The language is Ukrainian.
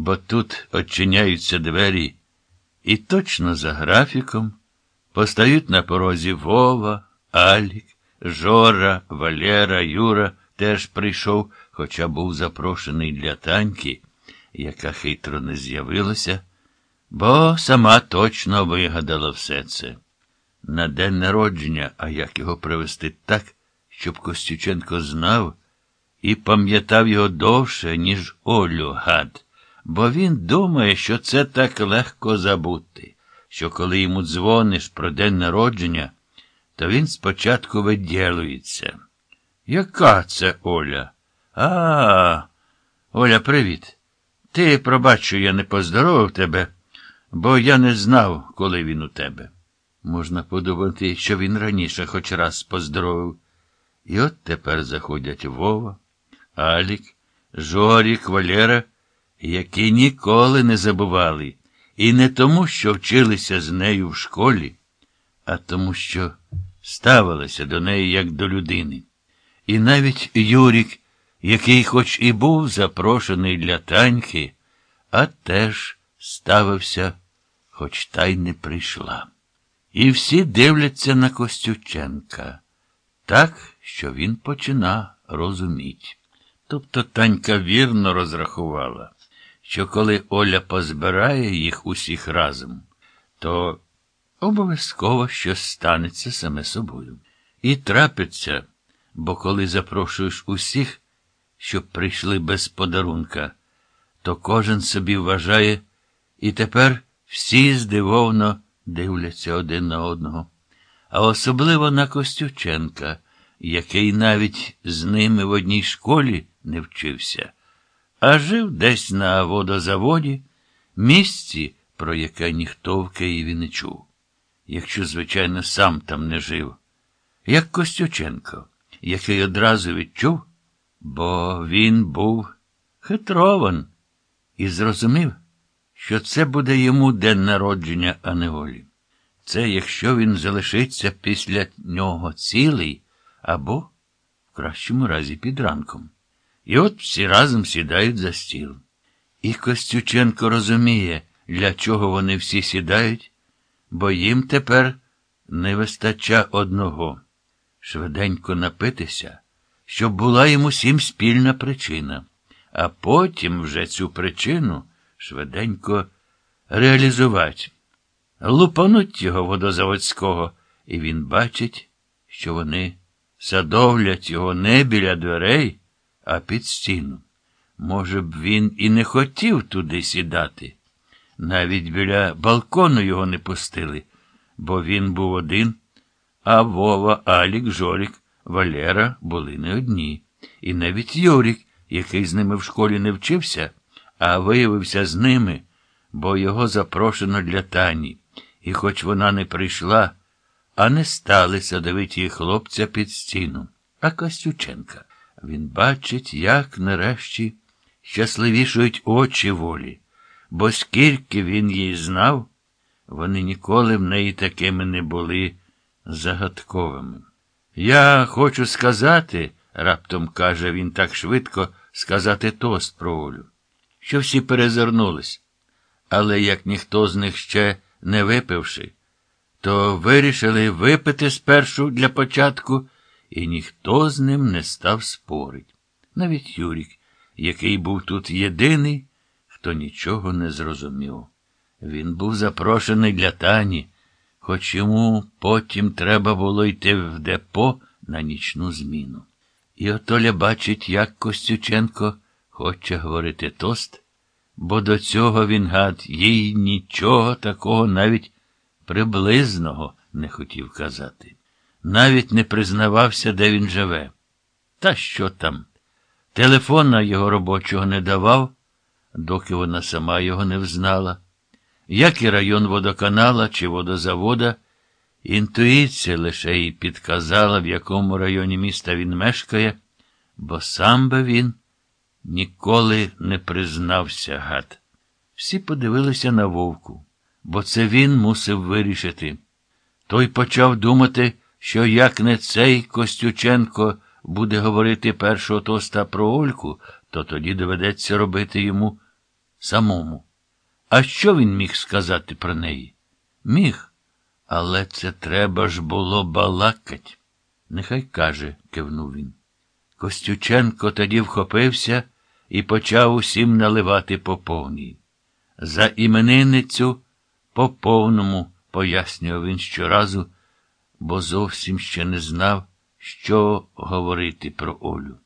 бо тут очиняються двері, і точно за графіком постають на порозі Вова, Алік, Жора, Валера, Юра теж прийшов, хоча був запрошений для таньки, яка хитро не з'явилася, бо сама точно вигадала все це. На день народження, а як його привезти так, щоб Костюченко знав і пам'ятав його довше, ніж Олю гад, бо він думає, що це так легко забути, що коли йому дзвониш про день народження, то він спочатку виділується. Яка це Оля? А, Оля, привіт. Ти пробач, що я не поздоровив тебе, бо я не знав, коли він у тебе. Можна подумати, що він раніше хоч раз поздоровив. І от тепер заходять Вова, Алік, Жорік, Валера, які ніколи не забували, і не тому, що вчилися з нею в школі, а тому, що ставилися до неї як до людини. І навіть Юрік, який хоч і був запрошений для таньки, а теж ставився, хоч та й не прийшла. І всі дивляться на Костюченка, так, що він почина розуміть. Тобто танька вірно розрахувала, що коли Оля позбирає їх усіх разом, то обов'язково щось станеться саме собою. І трапиться, бо коли запрошуєш усіх, щоб прийшли без подарунка, то кожен собі вважає, і тепер всі здивовано дивляться один на одного, а особливо на Костюченка, який навіть з ними в одній школі не вчився, а жив десь на водозаводі, місці, про яке ніхто в Києві не чув, якщо, звичайно, сам там не жив, як Костюченко, який одразу відчув, бо він був хитрован і зрозумів, що це буде йому день народження, а не Олі. Це якщо він залишиться після нього цілий або, в кращому разі, під ранком. І от всі разом сідають за стіл. І Костюченко розуміє, для чого вони всі сідають, бо їм тепер не вистача одного швиденько напитися, щоб була йому всім спільна причина, а потім вже цю причину швиденько реалізувати. Лупануть його водозаводського, і він бачить, що вони садовлять його не біля дверей, а під стіну. Може б, він і не хотів туди сідати. Навіть біля балкону його не пустили, бо він був один, а Вова, Алік, Жорік, Валера були не одні. І навіть Юрік, який з ними в школі не вчився, а виявився з ними, бо його запрошено для тані. І хоч вона не прийшла, а не стали садовиті хлопця під стіну, а Костюченка. Він бачить, як нарешті щасливішують очі волі, бо скільки він їй знав, вони ніколи в неї такими не були загадковими. Я хочу сказати, раптом каже він так швидко, сказати тост про Олю, що всі перезирнулись, але як ніхто з них ще не випивши, то вирішили випити спершу для початку, і ніхто з ним не став спорить. Навіть Юрік, який був тут єдиний, хто нічого не зрозумів. Він був запрошений для Тані, хоч йому потім треба було йти в депо на нічну зміну. І от Оля бачить, як Костюченко хоче говорити тост, бо до цього він гад їй нічого такого навіть приблизного не хотів казати. Навіть не признавався, де він живе. Та що там? Телефона його робочого не давав, доки вона сама його не взнала. Як і район водоканала чи водозавода, інтуїція лише їй підказала, в якому районі міста він мешкає, бо сам би він ніколи не признався гад. Всі подивилися на Вовку, бо це він мусив вирішити. Той почав думати, що як не цей Костюченко буде говорити першого тоста про Ольку, то тоді доведеться робити йому самому. А що він міг сказати про неї? Міг, але це треба ж було балакать. Нехай каже, кивнув він. Костюченко тоді вхопився і почав усім наливати по повній. За іменинницю по повному, пояснював він щоразу, бо зовсім ще не знав, що говорити про Олю.